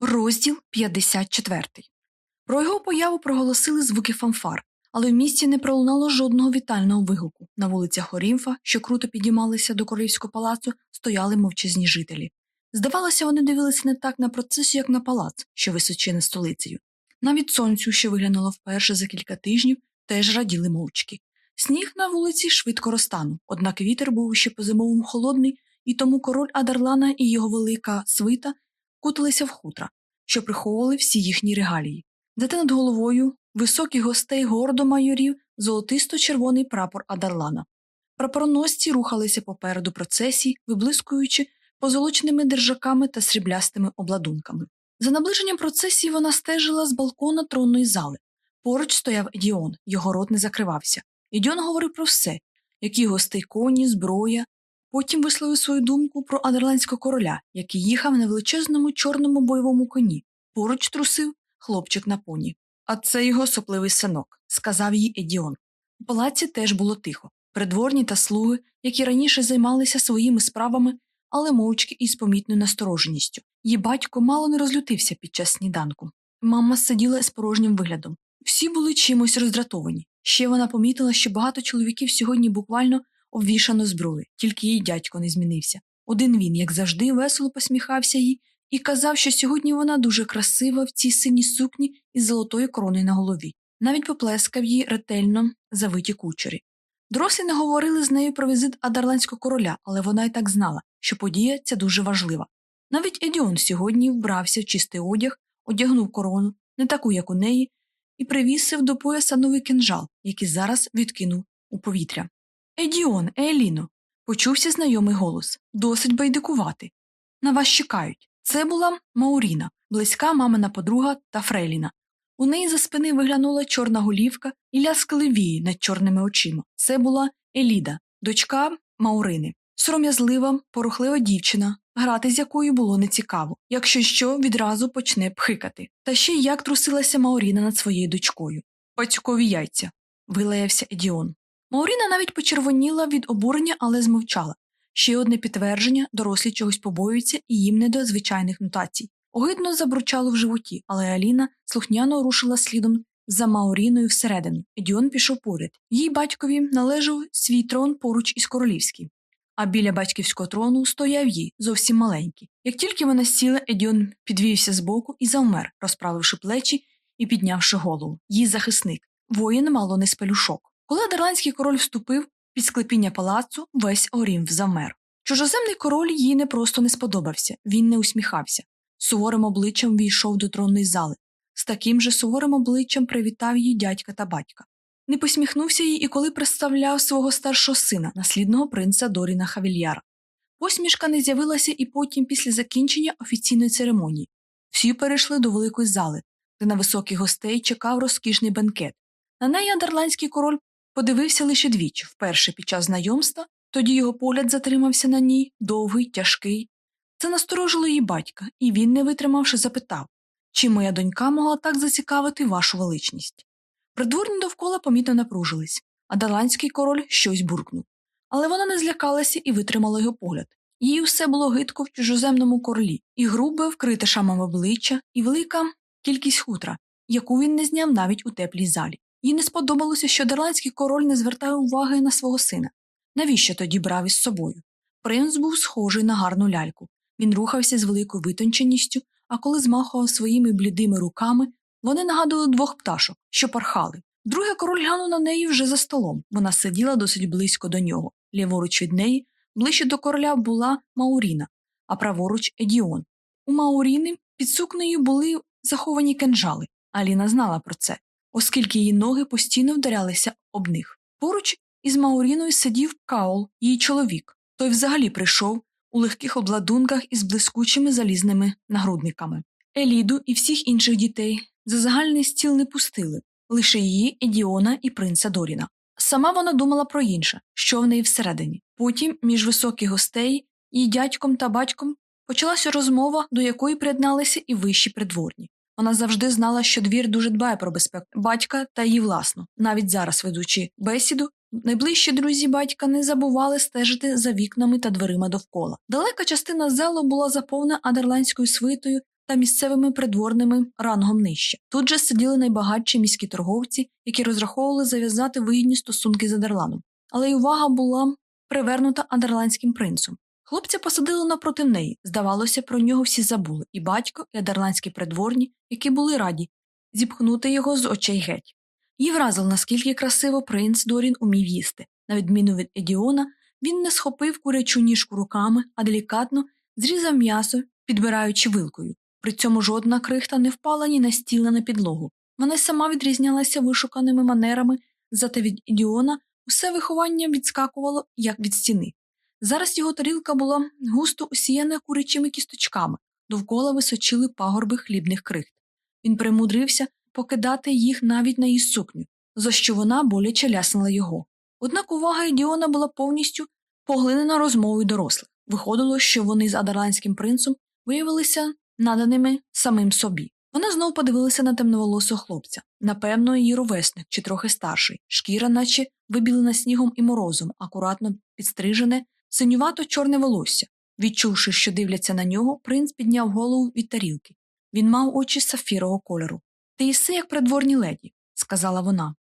Розділ 54. Про його появу проголосили звуки фанфар, але в місті не пролунало жодного вітального вигуку. На вулицях Орімфа, що круто підіймалися до королівського палацу, стояли мовчазні жителі. Здавалося, вони дивилися не так на процесію, як на палац, що височи столицею. Навіть сонцю, що виглянуло вперше за кілька тижнів, теж раділи мовчки. Сніг на вулиці швидко розтанув, однак вітер був ще по зимовому холодний, і тому король Адарлана і його велика свита куталися в хутра, що приховували всі їхні регалії. Зате над головою високих гостей гордо майорів золотисто-червоний прапор Адарлана. Прапороносці рухалися попереду процесії, виблискуючи позолоченими держаками та сріблястими обладунками. За наближенням процесії вона стежила з балкона тронної зали. Поруч стояв Едіон, його рот не закривався. Едіон говорив про все які гостей коні, зброя, Потім висловив свою думку про адерландського короля, який їхав на величезному чорному бойовому коні. Поруч трусив хлопчик на поні. А це його сопливий синок, сказав їй Едіон. У палаці теж було тихо. Придворні та слуги, які раніше займалися своїми справами, але мовчки із помітною настороженістю. Її батько мало не розлютився під час сніданку. Мама сиділа з порожнім виглядом. Всі були чимось роздратовані. Ще вона помітила, що багато чоловіків сьогодні буквально обвішано зброю, тільки її дядько не змінився. Один він, як завжди, весело посміхався їй і казав, що сьогодні вона дуже красива в цій синій сукні із золотою короною на голові. Навіть поплескав їй ретельно завиті кучері. Дорослі не говорили з нею про візит адарландського короля, але вона й так знала, що подія ця дуже важлива. Навіть Едіон сьогодні вбрався в чистий одяг, одягнув корону, не таку, як у неї, і привісив до пояса новий кинжал, який зараз відкинув у повітря. Едіон, Еліно, почувся знайомий голос досить байдикувати. На вас чекають. Це була Мауріна, близька мамина подруга та Фрейліна. У неї за спини виглянула чорна голівка і ляскали вії над чорними очима. Це була Еліда, дочка Маурини, сором'язлива, порухлива дівчина, грати з якою було нецікаво, якщо що відразу почне пхикати. Та ще як трусилася Мауріна над своєю дочкою. Пацюкові яйця, вилаявся Едіон. Мауріна навіть почервоніла від обурення, але змовчала. Ще одне підтвердження дорослі чогось побоюються і їм не до звичайних нотацій. Огидно забручало в животі, але Аліна слухняно рушила слідом за Мауріною всередину. Едіон пішов поряд. Їй батькові належав свій трон поруч із королівським, а біля батьківського трону стояв їй зовсім маленький. Як тільки вона сіла, Едіон підвівся збоку і завмер, розправивши плечі і піднявши голову. Її захисник. Воїн мало не спелюшок. Коли адерландський король вступив під склепіння палацу, весь Орім замер. Чужоземний король їй не просто не сподобався, він не усміхався. Суворим обличчям війшов до тронної зали. З таким же суворим обличчям привітав її дядька та батька. Не посміхнувся їй і коли представляв свого старшого сина, наслідного принца Доріна Хавільяра. Посмішка не з'явилася і потім, після закінчення офіційної церемонії. Всі перейшли до великої зали, де на високих гостей чекав розкішний бенкет. На неї адерландський король Подивився лише двічі вперше під час знайомства, тоді його погляд затримався на ній, довгий, тяжкий. Це насторожило її батька, і він, не витримавши, запитав чи моя донька могла так зацікавити вашу величність. Придворні довкола помітно напружились, а даланський король щось буркнув. Але вона не злякалася і витримала його погляд. Їй все було гидко в чужоземному королі, і грубе, вкрите шамом обличчя, і велика кількість хутра, яку він не зняв навіть у теплій залі. Їй не сподобалося, що дерландський король не звертає уваги на свого сина. Навіщо тоді брав із собою? Принц був схожий на гарну ляльку. Він рухався з великою витонченістю, а коли змахував своїми блідими руками, вони нагадували двох пташок, що пархали. Другий король глянув на неї вже за столом. Вона сиділа досить близько до нього. Ліворуч від неї, ближче до короля була Мауріна, а праворуч Едіон. У Мауріни під сукнею були заховані кинжали. Аліна знала про це оскільки її ноги постійно вдарялися об них. Поруч із Мауріною сидів Каол, її чоловік. Той взагалі прийшов у легких обладунках із блискучими залізними нагрудниками. Еліду і всіх інших дітей за загальний стіл не пустили, лише її, Едіона і принца Доріна. Сама вона думала про інше, що в неї всередині. Потім, між високих гостей, її дядьком та батьком почалася розмова, до якої приєдналися і вищі придворні. Вона завжди знала, що двір дуже дбає про безпеку батька та її власну. Навіть зараз, ведучи бесіду, найближчі друзі батька не забували стежити за вікнами та дверима довкола. Далека частина залу була заповнена адерландською свитою та місцевими придворними рангом нижче. Тут же сиділи найбагатші міські торговці, які розраховували зав'язати вигідні стосунки з Адерланом. Але й увага була привернута адерландським принцем. Хлопця посадили напроти неї. Здавалося, про нього всі забули і батько, і адерландські придворні, які були раді зіпхнути його з очей геть. Її вразило, наскільки красиво принц Дорін умів їсти. На відміну від Едіона, він не схопив курячу ніжку руками, а делікатно зрізав м'ясо, підбираючи вилкою. При цьому жодна крихта не впала ні на стіл, ні на підлогу. Вона сама відрізнялася вишуканими манерами, зате від Едіона усе виховання відскакувало, як від стіни. Зараз його тарілка була густо усіяна курячими кісточками, довкола височили пагорби хлібних крихт. Він примудрився покидати їх навіть на її сукню, за що вона боляче ляснула його. Однак увага Едіона була повністю поглинена розмовою дорослих. Виходило, що вони з адерландським принцем виявилися наданими самим собі. Вона знов подивилася на темноволосого хлопця, напевно, її ровесник чи трохи старший, шкіра, наче вибілена снігом і морозом, акуратно підстрижене, синювато чорне волосся. Відчувши, що дивляться на нього, принц підняв голову від тарілки. Він мав очі сафірового кольору. Ти їси, як придворні леді, сказала вона.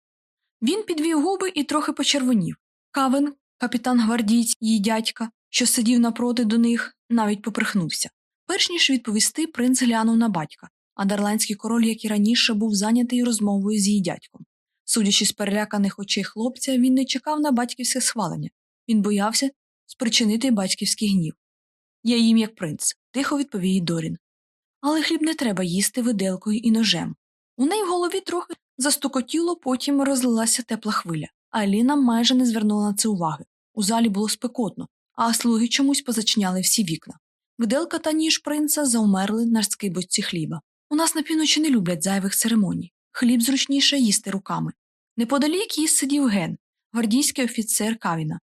Він підвів губи і трохи почервонів. Кавен, капітан гвардійць, її дядька, що сидів напроти до них, навіть поприхнувся. Перш ніж відповісти, принц глянув на батька, а дарландський король, як і раніше, був зайнятий розмовою з її дядьком. Судячи з переляканих очей хлопця, він не чекав на батьківське схвалення. Він боявся спричинити батьківський гнів. Я їм як принц, тихо відповів Дорін. Але хліб не треба їсти виделкою і ножем. У неї в голові трохи застукотіло, потім розлилася тепла хвиля, а Аліна майже не звернула на це уваги. У залі було спекотно, а слуги чомусь позачиняли всі вікна. Гделка та ніж принца заумерли на скибочці хліба. У нас на півночі не люблять зайвих церемоній. Хліб зручніше їсти руками. Неподалік їй сидів ген, гвардійський офіцер Кавіна.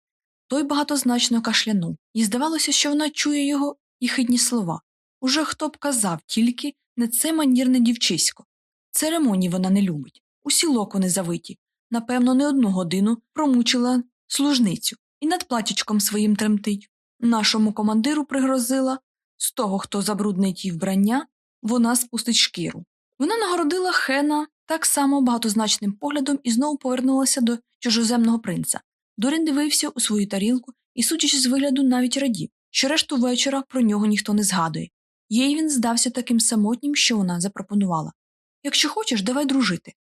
Той багатозначно кашлянув, і здавалося, що вона чує його і хидні слова. Уже хто б казав, тільки не це манірне дівчисько. Церемоній вона не любить. Усі локони завиті. Напевно, не одну годину промучила служницю і над платічком своїм тремтить. Нашому командиру пригрозила з того, хто забруднить її вбрання, вона спустить шкіру. Вона нагородила Хена так само багатозначним поглядом і знову повернулася до чужоземного принца. Дорін дивився у свою тарілку і, судячи з вигляду, навіть радів, що решту вечора про нього ніхто не згадує. Їй він здався таким самотнім, що вона запропонувала Якщо хочеш, давай дружити.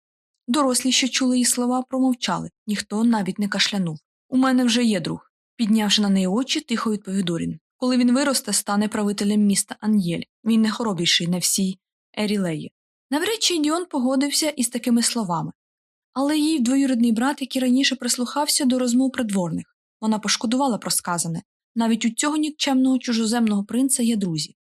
Дорослі, що чули її слова, промовчали, ніхто навіть не кашлянув. У мене вже є друг. Піднявши на неї очі, тихо відповів Дорін. Коли він виросте, стане правителем міста Ан'єль. Він не хоробіший на всій Ерілеї. Навряд чи Діон погодився із такими словами. Але їй двоюрідний брат, який раніше прислухався до розмов придворних, вона пошкодувала про сказане. Навіть у цього нікчемного чужоземного принца є друзі.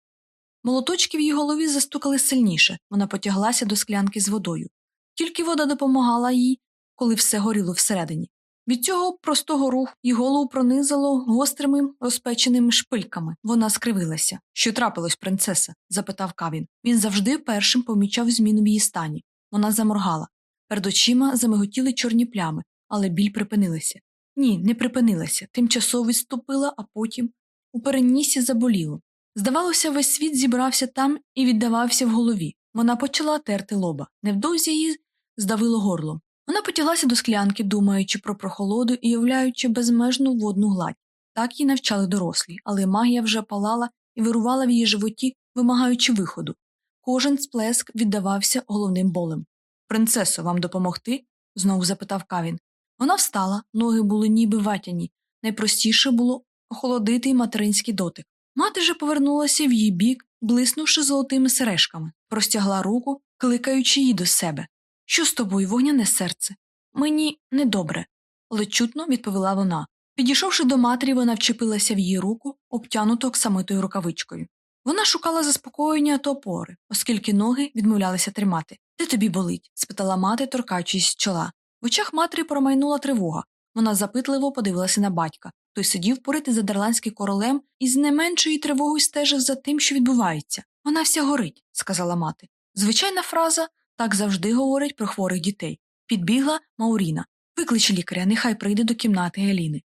Молоточки в її голові застукали сильніше, вона потяглася до склянки з водою. Тільки вода допомагала їй, коли все горіло всередині. Від цього простого руху її голову пронизало гострими розпеченими шпильками. Вона скривилася. Що трапилось, принцеса? запитав Кавін. Він завжди першим помічав зміну в її стані. Вона заморгала. Перед очима замиготіли чорні плями, але біль припинилася. Ні, не припинилася. Тимчасово відступила, а потім у перенісі заболіло. Здавалося, весь світ зібрався там і віддавався в голові. Вона почала терти лоба. Невдовзі її здавило горло. Вона потяглася до склянки, думаючи про прохолоду і уявляючи безмежну водну гладь. Так її навчали дорослі, але магія вже палала і вирувала в її животі, вимагаючи виходу. Кожен сплеск віддавався головним болем. Принцесо, вам допомогти? знову запитав Кавін. Вона встала, ноги були ніби ватяні. Найпростіше було охолодити материнський дотик. Мати же повернулася в її бік, блиснувши золотими сережками, простягла руку, кликаючи її до себе. Що з тобою, вогняне серце? Мені недобре, але чутно відповіла вона. Підійшовши до матері, вона вчепилася в її руку, обтянуту оксамитою рукавичкою. Вона шукала заспокоєння та опори, оскільки ноги відмовлялися тримати. Де тобі болить? спитала мати, торкаючись чола. В очах матері промайнула тривога. Вона запитливо подивилася на батька. Той сидів порити за дарландським королем і з не меншою тривогою стежив за тим, що відбувається. Вона вся горить, сказала мати. Звичайна фраза так завжди говорить про хворих дітей. Підбігла Мауріна. Виклич лікаря, нехай прийде до кімнати Геліни.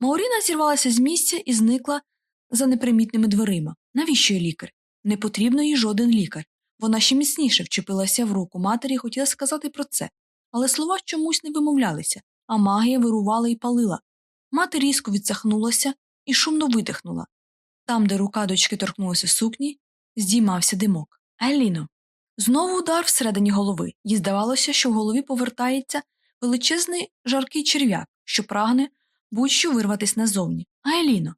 Мауріна зірвалася з місця і зникла за непримітними дверима. Навіщо їй лікар? Не потрібно їй жоден лікар. Вона ще міцніше вчепилася в руку матері і хотіла сказати про це, але слова чомусь не вимовлялися, а магія вирувала і палила. Мати різко відсахнулася і шумно видихнула. Там, де рука дочки торкнулася сукні, здіймався димок. Еліно. Знову удар всередині голови, їй здавалося, що в голові повертається величезний жаркий черв'як, що прагне будь-що вирватися назовні. Айліно,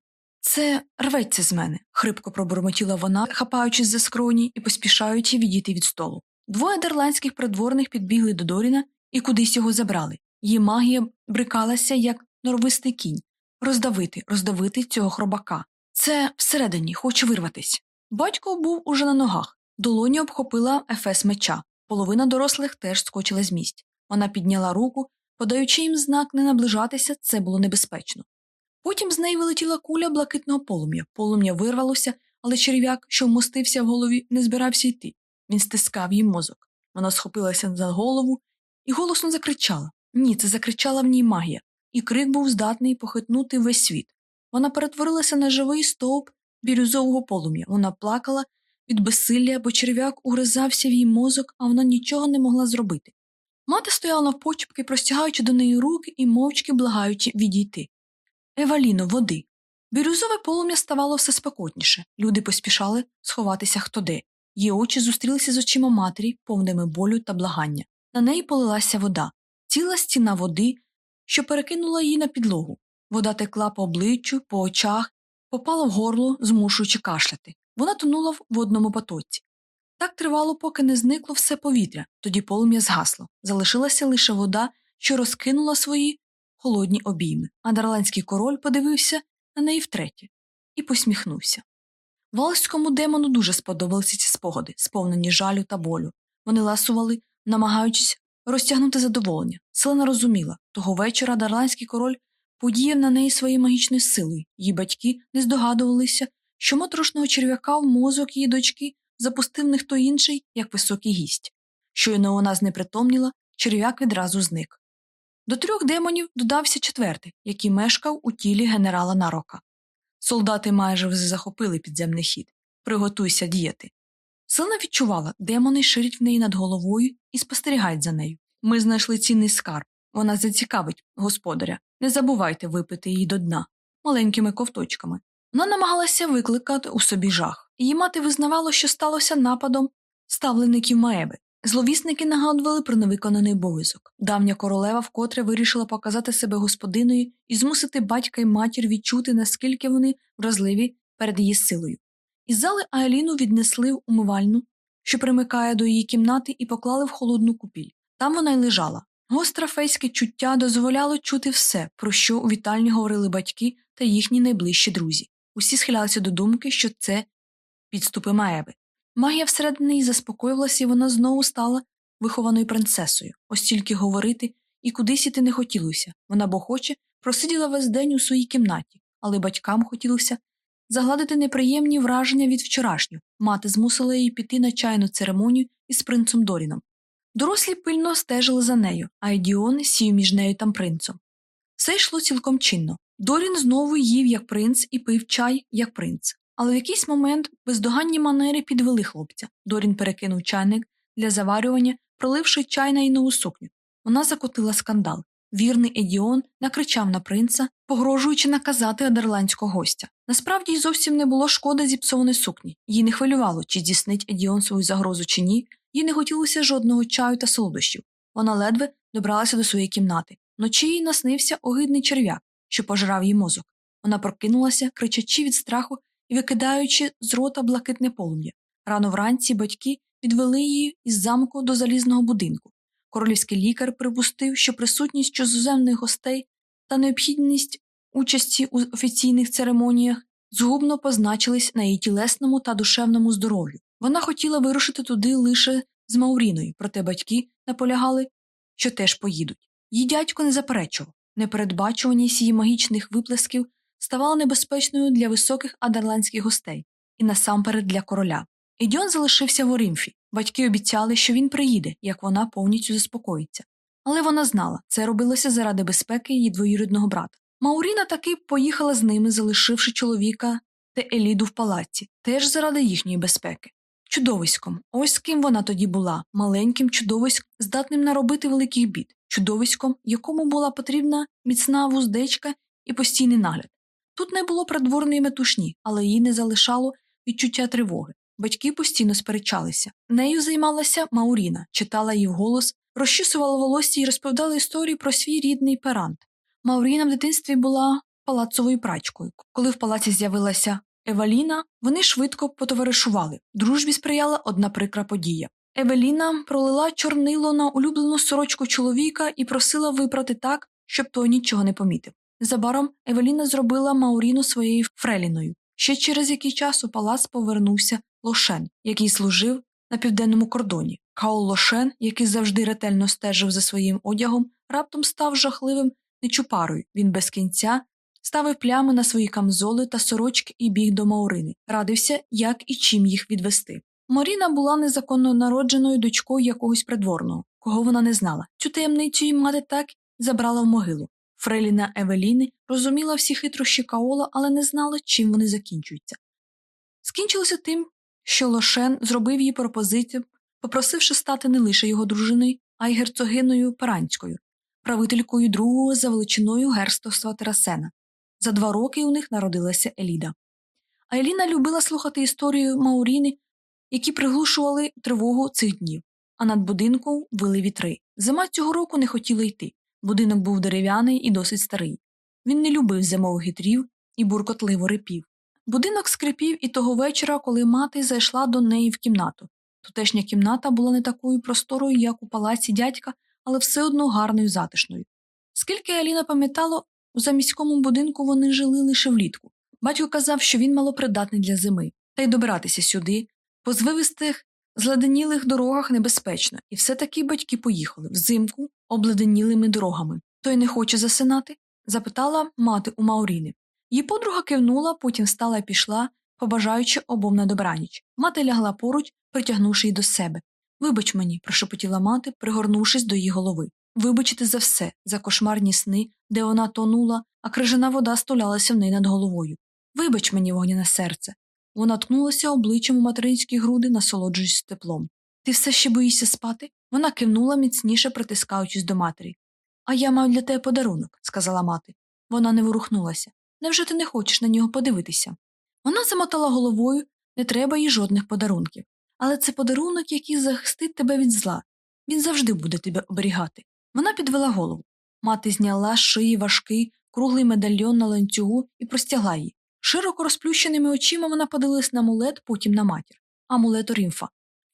це рветься з мене, хрипко пробурмотіла вона, хапаючись за скроні і поспішаючи відійти від столу. Двоє дерландських придворних підбігли до Доріна і кудись його забрали. Її магія брикалася, як норовистий кінь роздавити, роздавити цього хробака. Це всередині, хоче вирватись. Батько був уже на ногах, долоні обхопила ефес меча. Половина дорослих теж скочила з місць. Вона підняла руку, подаючи їм знак не наближатися, це було небезпечно. Потім з неї вилетіла куля блакитного полум'я. Полум'я вирвалося, але черв'як, що вмостився в голові, не збирався йти. Він стискав їй мозок. Вона схопилася за голову і голосно закричала. Ні, це закричала в ній магія, і крик був здатний похитнути весь світ. Вона перетворилася на живий стовп бірюзового полум'я. Вона плакала від безсилля, бо черв'як угризався в її мозок, а вона нічого не могла зробити. Мати стояла навпочепки, простягаючи до неї руки і мовчки благаючи відійти. Еваліно, води. Бірюзове полум'я ставало все спекотніше. Люди поспішали сховатися хто де. Її очі зустрілися з очима матері, повними болю та благання. На неї полилася вода, ціла стіна води, що перекинула її на підлогу. Вода текла по обличчю, по очах, попала в горло, змушуючи кашляти. Вона тонула в водному потоці. Так тривало, поки не зникло все повітря, тоді полум'я згасло. Залишилася лише вода, що розкинула свої холодні обійми, а дарландський король подивився на неї втретє і посміхнувся. Валському демону дуже сподобалися ці спогади, сповнені жалю та болю. Вони ласували, намагаючись розтягнути задоволення. Селена розуміла того вечора дарландський король подіяв на неї своєю магічною силою. Її батьки не здогадувалися, що моторошного черв'яка в мозок її дочки запустив не хто інший, як високий гість. Щойно вона знепритомніла, черв'як відразу зник. До трьох демонів додався четвертий, який мешкав у тілі генерала Нарока. Солдати майже вже захопили підземний хід. Приготуйся діяти. Селена відчувала, демони ширять в неї над головою і спостерігають за нею. Ми знайшли цінний скарб. Вона зацікавить господаря. Не забувайте випити її до дна маленькими ковточками. Вона намагалася викликати у собі жах. Її мати визнавала, що сталося нападом ставлеників Маеби. Зловісники нагадували про невиконаний обов'язок. Давня королева вкотре вирішила показати себе господиною і змусити батька й матір відчути, наскільки вони вразливі перед її силою. Із зали Аеліну віднесли в умивальну, що примикає до її кімнати, і поклали в холодну купіль. Там вона й лежала. Гостре фейське чуття дозволяло чути все, про що у вітальні говорили батьки та їхні найближчі друзі. Усі схилялися до думки, що це підступи Маеби. Магія всередині її заспокоювалася, і вона знову стала вихованою принцесою. Ось тільки говорити і кудись іти не хотілося. Вона б охоче просиділа весь день у своїй кімнаті, але батькам хотілося загладити неприємні враження від вчорашнього. Мати змусила її піти на чайну церемонію із принцем Доріном. Дорослі пильно стежили за нею, а Едіон сів між нею та принцем. Все йшло цілком чинно. Дорін знову їв як принц і пив чай як принц. Але в якийсь момент бездоганні манери підвели хлопця. Дорін перекинув чайник для заварювання, проливши чай на її нову сукню. Вона закотила скандал. Вірний Едіон накричав на принца, погрожуючи наказати адерландського гостя. Насправді й зовсім не було шкоди зіпсованої сукні. Їй не хвилювало, чи здійснить Едіон свою загрозу чи ні, їй не хотілося жодного чаю та солодощів. Вона ледве добралася до своєї кімнати. Вночі їй наснився огидний черв'як, що пожирав їй мозок. Вона прокинулася, кричачи від страху і викидаючи з рота блакитне полум'я. Рано вранці батьки відвели її із замку до залізного будинку. Королівський лікар припустив, що присутність чужоземних гостей та необхідність участі у офіційних церемоніях згубно позначились на її тілесному та душевному здоров'ю. Вона хотіла вирушити туди лише з Мауріною, проте батьки наполягали, що теж поїдуть. Її дядько не заперечував. Непередбачуваність її магічних виплесків ставала небезпечною для високих адерландських гостей і насамперед для короля. Ідіон залишився в Орімфі. Батьки обіцяли, що він приїде, як вона повністю заспокоїться. Але вона знала, це робилося заради безпеки її двоюрідного брата. Мауріна таки поїхала з ними, залишивши чоловіка та Еліду в палаці, теж заради їхньої безпеки. чудовиськом. Ось ким вона тоді була маленьким чудовиськом, здатним наробити великих бід, чудовиськом, якому була потрібна міцна вуздечка і постійний нагляд. Тут не було придворної метушні, але їй не залишало відчуття тривоги. Батьки постійно сперечалися. Нею займалася Мауріна, читала її вголос, розчісувала волосся і розповідала історії про свій рідний перант. Мауріна в дитинстві була палацовою прачкою. Коли в палаці з'явилася Еваліна, вони швидко потоваришували. Дружбі сприяла одна прикра подія. Евеліна пролила чорнило на улюблену сорочку чоловіка і просила випрати так, щоб той нічого не помітив. Незабаром Евеліна зробила Мауріну своєю фреліною. Ще через який час у палац повернувся Лошен, який служив на південному кордоні. Каол Лошен, який завжди ретельно стежив за своїм одягом, раптом став жахливим нечупарою. Він без кінця ставив плями на свої камзоли та сорочки і біг до Маурини, радився, як і чим їх відвести. Моріна була незаконно народженою дочкою якогось придворного, кого вона не знала. Цю таємницю її мати так забрала в могилу. Фреліна Евеліни розуміла всі хитрощі Каола, але не знала, чим вони закінчуються. Скінчилося тим, що Лошен зробив їй пропозицію, попросивши стати не лише його дружиною, а й герцогиною Паранською, правителькою другого за величиною герстовства Терасена. За два роки у них народилася Еліда. А Еліна любила слухати історію Мауріни, які приглушували тривогу цих днів, а над будинком вили вітри. Зима цього року не хотіла йти. Будинок був дерев'яний і досить старий. Він не любив зимових вітрів і буркотливо рипів. Будинок скрипів і того вечора, коли мати зайшла до неї в кімнату. Тутешня кімната була не такою просторою, як у палаці дядька, але все одно гарною затишною. Скільки Аліна пам'ятала, у заміському будинку вони жили лише влітку. Батько казав, що він малопридатний для зими, та й добиратися сюди, по звивистих, зледенілих дорогах небезпечно, і все таки батьки поїхали взимку обледенілими дорогами. Той не хоче засинати? запитала мати у Мауріни. Її подруга кивнула, потім встала і пішла, побажаючи обом на добраніч. Мати лягла поруч, притягнувши її до себе. Вибач мені, прошепотіла мати, пригорнувшись до її голови. Вибачити за все, за кошмарні сни, де вона тонула, а крижана вода стулялася в неї над головою. Вибач мені, вогняне серце. Вона ткнулася обличчям у материнські груди, насолоджуючись теплом. Ти все ще боїшся спати? Вона кивнула, міцніше притискаючись до матері. А я маю для тебе подарунок, сказала мати. Вона не ворухнулася. Невже ти не хочеш на нього подивитися? Вона замотала головою, не треба їй жодних подарунків. Але це подарунок, який захистить тебе від зла. Він завжди буде тебе оберігати. Вона підвела голову. Мати зняла з шиї важкий, круглий медальйон на ланцюгу і простягла її. Широко розплющеними очима вона подивилась на амулет, потім на матір. Амулет Орімфа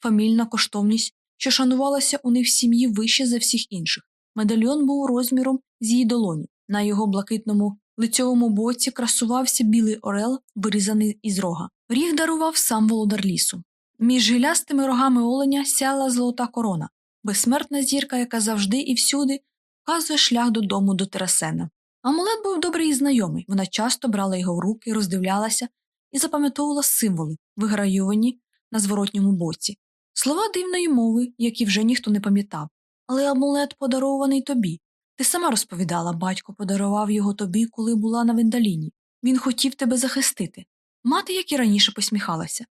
фамільна коштовність, що шанувалася у них в сім'ї вище за всіх інших. Медальйон був розміром з її долоні. На його блакитному лицьовому боці красувався білий орел, вирізаний із рога. Ріг дарував сам володар лісу. Між гілястими рогами оленя сяла золота корона, безсмертна зірка, яка завжди і всюди вказує шлях додому до Терасена. Амулет був добрий і знайомий. Вона часто брала його в руки, роздивлялася і запам'ятовувала символи, виграювані на зворотньому боці, слова дивної мови, які вже ніхто не пам'ятав. Але амулет подарований тобі. Ти сама розповідала, батько подарував його тобі, коли була на вендаліні. Він хотів тебе захистити. Мати, як і раніше, посміхалася.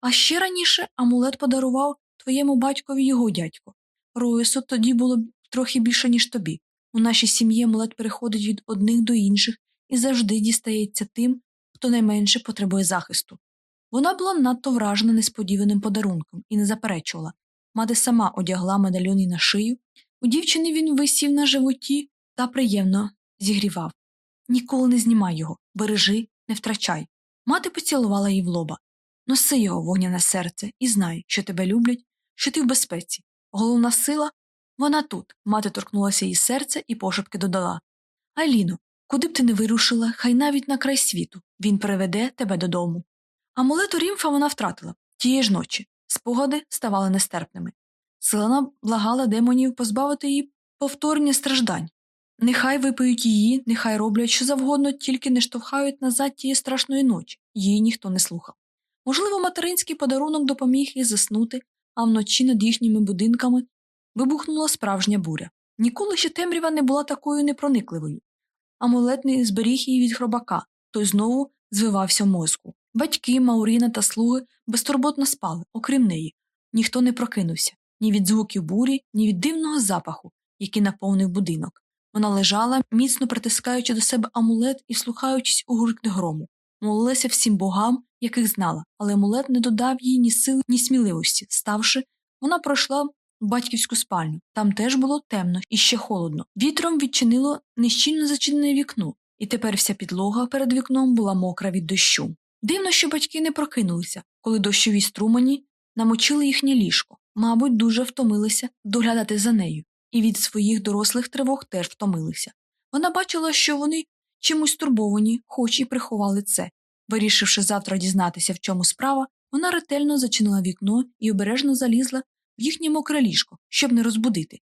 А ще раніше амулет подарував твоєму батькові його дядько. Роїсу тоді було трохи більше, ніж тобі. У нашій сім'ї амулет переходить від одних до інших і завжди дістається тим, хто найменше потребує захисту. Вона була надто вражена несподіваним подарунком і не заперечувала. Мати сама одягла медальйон їй на шию. У дівчини він висів на животі та приємно зігрівав. Ніколи не знімай його, бережи, не втрачай. Мати поцілувала її в лоба. Носи його, вогняне серце, і знай, що тебе люблять, що ти в безпеці. Головна сила вона тут. Мати торкнулася її серця і пошепки додала Айліно, куди б ти не вирушила, хай навіть на край світу. Він приведе тебе додому. Амулету Рімфа вона втратила тієї ж ночі. Спогади ставали нестерпними. Селена благала демонів позбавити її повторення страждань. Нехай випиють її, нехай роблять що завгодно, тільки не штовхають назад тієї страшної ночі, її ніхто не слухав. Можливо, материнський подарунок допоміг їй заснути, а вночі над їхніми будинками вибухнула справжня буря. Ніколи ще темрява не була такою непроникливою. Амулет не зберіг її від хробака, той знову звивався в мозку. Батьки, Мауріна та слуги безтурботно спали, окрім неї. Ніхто не прокинувся ні від звуків бурі, ні від дивного запаху, який наповнив будинок. Вона лежала, міцно притискаючи до себе амулет і слухаючись у гуркне грому. Молилася всім богам, яких знала, але амулет не додав їй ні сил, ні сміливості. Ставши, вона пройшла батьківську спальню. Там теж було темно і ще холодно. Вітром відчинило нещільно зачинене вікно, і тепер вся підлога перед вікном була мокра від дощу. Дивно, що батьки не прокинулися, коли дощові струмані намочили їхнє ліжко. Мабуть, дуже втомилися доглядати за нею, і від своїх дорослих тривог теж втомилися. Вона бачила, що вони чимось турбовані, хоч і приховали це. Вирішивши завтра дізнатися, в чому справа, вона ретельно зачинила вікно і обережно залізла в їхнє мокре ліжко, щоб не розбудити.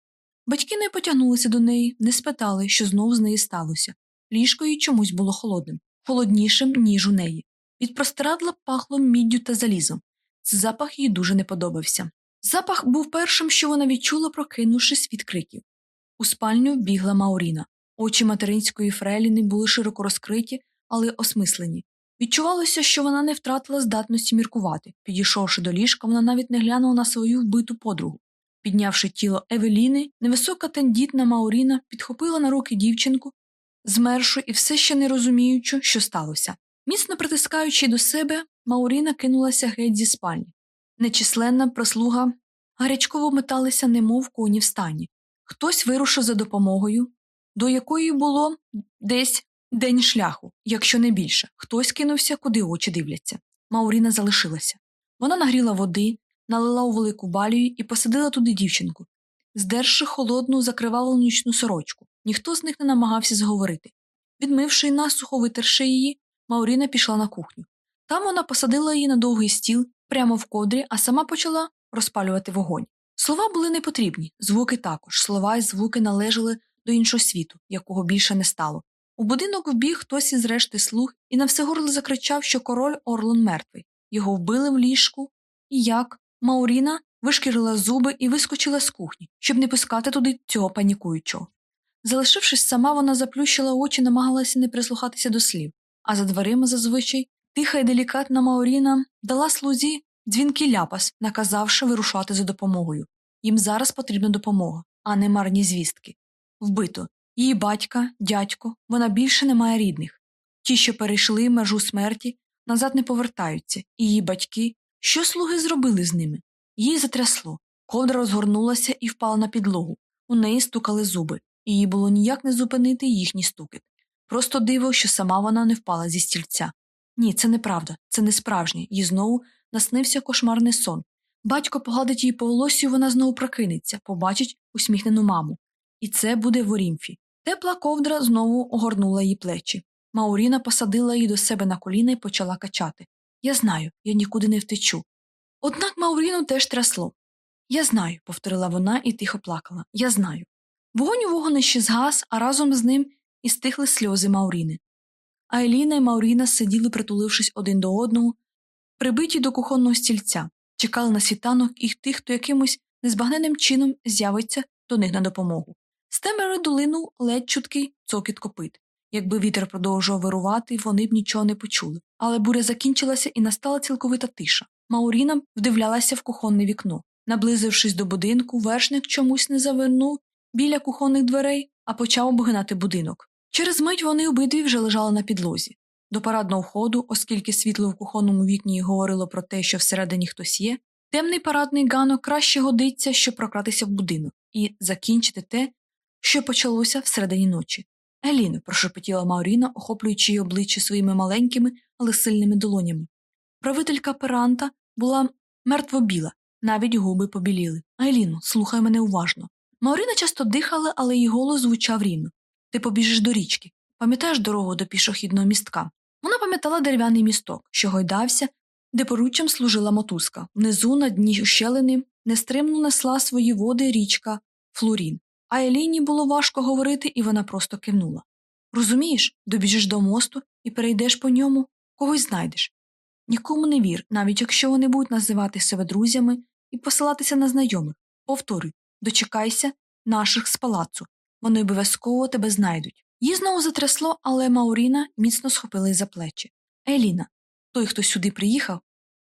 Батьки не потягнулися до неї, не спитали, що знов з неї сталося. Ліжко їй чомусь було холодним, холоднішим, ніж у неї. Від простирадла пахло міддю та залізом. Запах їй дуже не подобався. Запах був першим, що вона відчула, прокинувшись від криків. У спальню бігла Мауріна. Очі материнської Фреліни були широко розкриті, але осмислені. Відчувалося, що вона не втратила здатності міркувати. Підійшовши до ліжка, вона навіть не глянула на свою вбиту подругу. Піднявши тіло Евеліни, невисока тендітна Мауріна підхопила на руки дівчинку, змершу і все ще не розуміючи, що сталося. Міцно притискаючи до себе, Мауріна кинулася геть зі спальні. Нечисленна прослуга гарячково металися, немов коні в стані. Хтось вирушив за допомогою, до якої було десь день шляху, якщо не більше. Хтось кинувся, куди очі дивляться. Мауріна залишилася. Вона нагріла води, налила у велику балію і посадила туди дівчинку, здерши холодну закривалу нічну сорочку. Ніхто з них не намагався зговорити. Відмивши насухо витерши її, Мауріна пішла на кухню. Там вона посадила її на довгий стіл прямо в кодрі, а сама почала розпалювати вогонь. Слова були не потрібні, звуки також. Слова й звуки належали до іншого світу, якого більше не стало. У будинок вбіг хтось із решти слуг і на все горло закричав, що король Орлон мертвий. Його вбили в ліжку, і як Мауріна вишкірила зуби і вискочила з кухні, щоб не пускати туди цього панікуючого. Залишившись сама, вона заплющила очі, намагалася не прислухатися до слів, а за дверима зазвичай тиха й делікатна Мауріна дала слузі дзвінкий ляпас, наказавши вирушати за допомогою. Їм зараз потрібна допомога, а не марні звістки. Вбито її батька, дядько, вона більше не має рідних. Ті, що перейшли межу смерті, назад не повертаються, і її батьки, що слуги зробили з ними? Її затрясло. Ковдра розгорнулася і впала на підлогу. У неї стукали зуби, і їй було ніяк не зупинити їхній стукіт. Просто диво, що сама вона не впала зі стільця. Ні, це неправда, це не справжнє, їй знову наснився кошмарний сон. Батько погладить її по волосю, вона знову прокинеться, побачить усміхнену маму. І це буде в Орімфі. Тепла ковдра знову огорнула її плечі. Мауріна посадила її до себе на коліна і почала качати. Я знаю, я нікуди не втечу. Однак Мауріну теж трясло. Я знаю, повторила вона і тихо плакала. Я знаю. Вогонь у вогонищі згас, а разом з ним і стихли сльози Мауріни. А Еліна і Мауріна сиділи, притулившись один до одного, прибиті до кухонного стільця, чекали на світанок і тих, хто якимось незбагненним чином з'явиться до них на допомогу. З долинув ледь чуткий цокіт копит. Якби вітер продовжував вирувати, вони б нічого не почули. Але буря закінчилася і настала цілковита тиша. Мауріна вдивлялася в кухонне вікно. Наблизившись до будинку, вершник чомусь не завернув біля кухонних дверей, а почав обгинати будинок. Через мить вони обидві вже лежали на підлозі. До парадного входу, оскільки світло в кухонному вікні говорило про те, що всередині хтось є, темний парадний ганок краще годиться, щоб прократися в будинок і закінчити те, що почалося всередині ночі. Еліно, прошепотіла Мауріна, охоплюючи її обличчя своїми маленькими, але сильними долонями. Правителька перанта була мертво біла, навіть губи побіліли. Еліно, слухай мене уважно. Мауріна часто дихала, але її голос звучав рівно. Ти побіжиш до річки. Пам'ятаєш дорогу до пішохідного містка? Вона пам'ятала дерев'яний місток, що гойдався, де поруччям служила мотузка. Внизу на дні ущелини нестримно несла свої води річка Флурін. А Еліні було важко говорити, і вона просто кивнула. Розумієш, добіжиш до мосту і перейдеш по ньому, когось знайдеш. Нікому не вір, навіть якщо вони будуть називати себе друзями і посилатися на знайомих. Повторюй, дочекайся наших з палацу. Вони обов'язково тебе знайдуть. Її знову затрясло, але Мауріна міцно схопила за плечі. Еліна, Той, хто сюди приїхав,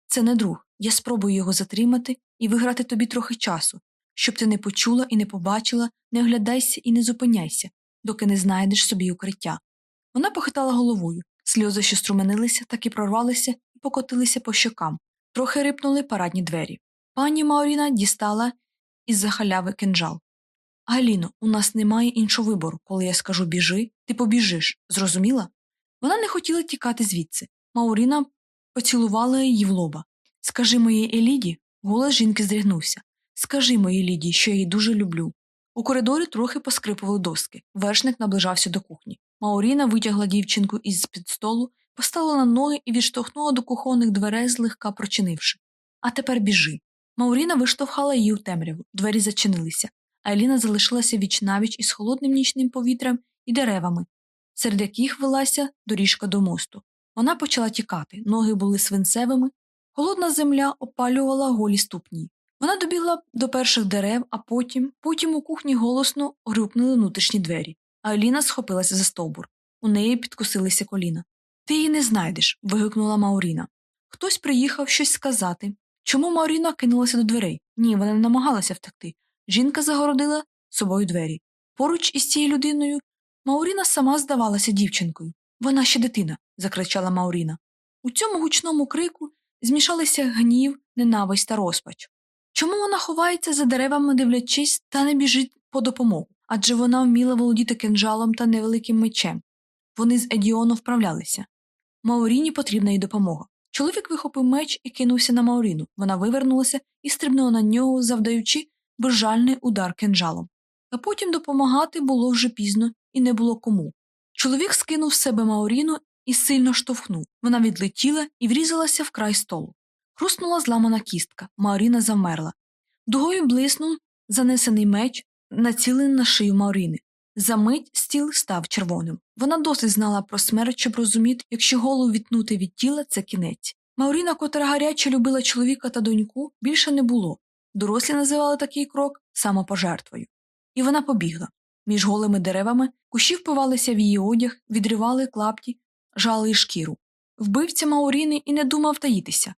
це не друг. Я спробую його затримати і виграти тобі трохи часу, щоб ти не почула і не побачила, не оглядайся і не зупиняйся, доки не знайдеш собі укриття. Вона похитала головою, сльози, що струменилися, так і прорвалися і покотилися по щокам, трохи рипнули парадні двері. Пані Мауріна дістала із за халяви кинджал. Галіно, у нас немає іншого вибору. Коли я скажу біжи, ти побіжиш, зрозуміла? Вона не хотіла тікати звідси. Мауріна поцілувала її в лоба. Скажи моїй Еліді, голос жінки здригнувся. Скажи моїй Ліді, що я її дуже люблю. У коридорі трохи поскрипували доски. Вершник наближався до кухні. Мауріна витягла дівчинку із під столу, поставила на ноги і відштовхнула до кухонних дверей, злегка прочинивши. А тепер біжи. Мауріна виштовхала її у темряву, двері зачинилися, а Еліна залишилася віч навіч із холодним нічним повітрям і деревами, серед яких велася доріжка до мосту. Вона почала тікати, ноги були свинцевими, холодна земля опалювала голі ступні. Вона добігла до перших дерев, а потім, потім у кухні голосно грюкнули внутрішні двері, а Еліна схопилася за стовбур. У неї підкосилися коліна. Ти її не знайдеш. вигукнула Мауріна. Хтось приїхав щось сказати. Чому Мауріна кинулася до дверей? Ні, вона не намагалася втекти. Жінка загородила собою двері. Поруч із цією людиною Мауріна сама здавалася дівчинкою. Вона ще дитина, закричала Мауріна. У цьому гучному крику змішалися гнів, ненависть та розпач. Чому вона ховається за деревами, дивлячись, та не біжить по допомогу? Адже вона вміла володіти кинджалом та невеликим мечем. Вони з Едіоном вправлялися. Мауріні потрібна й допомога. Чоловік вихопив меч і кинувся на Мауріну. Вона вивернулася і стрибнула на нього, завдаючи безжальний удар кинджалом. А потім допомагати було вже пізно і не було кому. Чоловік скинув з себе Мауріну і сильно штовхнув. Вона відлетіла і врізалася в край столу. Хрустнула зламана кістка. Мауріна замерла. Дугою блиснув занесений меч, націлений на шию Мауріни. Замить стіл став червоним. Вона досить знала про смерть, щоб розуміти, якщо голову відтнути від тіла, це кінець. Мауріна, котра гаряче любила чоловіка та доньку, більше не було. Дорослі називали такий крок самопожертвою. І вона побігла. Між голими деревами кущі впивалися в її одяг, відривали клапті, жали шкіру. Вбивця Мауріни і не думав таїтися.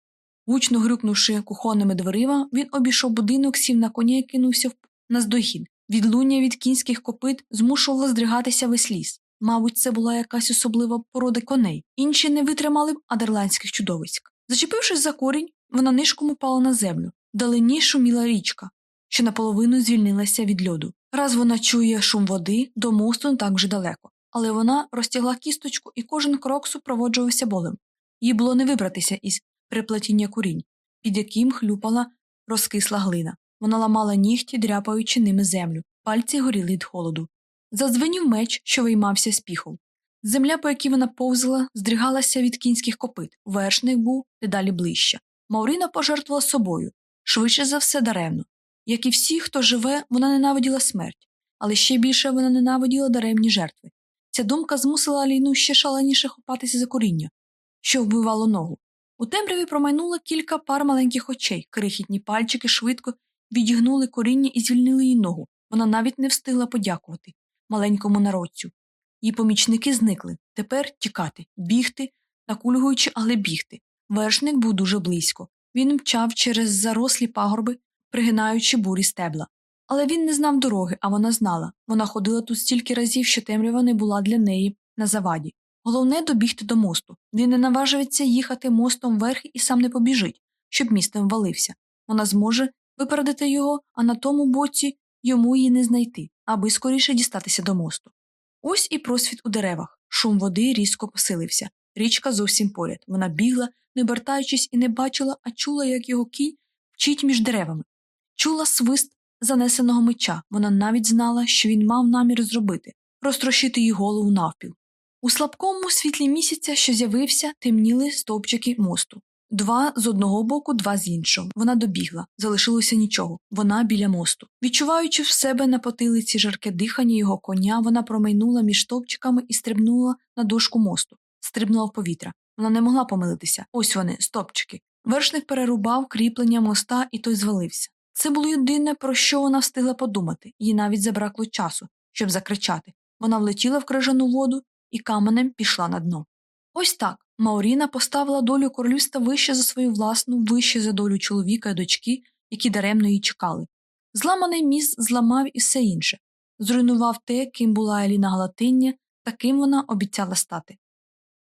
Гучно грюкнувши кухонними дверима, він обійшов будинок, сів на коня і кинувся на здогін. Відлуння від кінських копит змушувало здригатися весь ліс. Мабуть, це була якась особлива порода коней. Інші не витримали б адерландських чудовиськ. Зачепившись за корінь, вона нишком упала на землю. Вдалині шуміла річка, що наполовину звільнилася від льоду. Раз вона чує шум води, до мосту так вже далеко, але вона розтягла кісточку і кожен крок супроводжувався болем. Їй було не вибратися із приплетіння курінь, під яким хлюпала розкисла глина. Вона ламала нігті, дряпаючи ними землю, пальці горіли від холоду. Задзвенів меч, що виймався з піхов. Земля, по якій вона повзала, здригалася від кінських копит, вершник був дедалі ближче. Мауріна пожертвувала собою, швидше за все даремно. Як і всі, хто живе, вона ненавиділа смерть, але ще більше вона ненавиділа даремні жертви. Ця думка змусила Аліну ще шаленіше хопатися за коріння, що вбивало ногу. У темряві промайнуло кілька пар маленьких очей, крихітні пальчики швидко відігнули коріння і звільнили її ногу. Вона навіть не встигла подякувати маленькому народцю. Її помічники зникли. Тепер тікати, бігти, накульгуючи, але бігти. Вершник був дуже близько. Він мчав через зарослі пагорби, пригинаючи бурі стебла. Але він не знав дороги, а вона знала. Вона ходила тут стільки разів, що темрява не була для неї на заваді. Головне добігти до мосту. Він не наважується їхати мостом вверх і сам не побіжить, щоб містом валився. Вона зможе випередити його, а на тому боці йому її не знайти, аби скоріше дістатися до мосту. Ось і просвіт у деревах. Шум води різко посилився. Річка зовсім поряд. Вона бігла, не обертаючись і не бачила, а чула, як його кінь вчить між деревами. Чула свист занесеного меча. Вона навіть знала, що він мав намір зробити розтрощити їй голову навпіл. У слабкому світлі місяця, що з'явився, темніли стовпчики мосту. Два з одного боку, два з іншого. Вона добігла, залишилося нічого. Вона біля мосту. Відчуваючи в себе на потилиці жарке дихання його коня, вона промайнула між стовпчиками і стрибнула на дошку мосту, стрибнула в повітря. Вона не могла помилитися. Ось вони, стовпчики. Вершник перерубав кріплення моста, і той звалився. Це було єдине, про що вона встигла подумати, їй навіть забракло часу, щоб закричати. Вона влетіла в крижану воду і каменем пішла на дно. Ось так. Мауріна поставила долю королівства вище за свою власну, вище за долю чоловіка і дочки, які даремно її чекали. Зламаний міст зламав і все інше, зруйнував те, ким була Еліна Галатиння, таким вона обіцяла стати.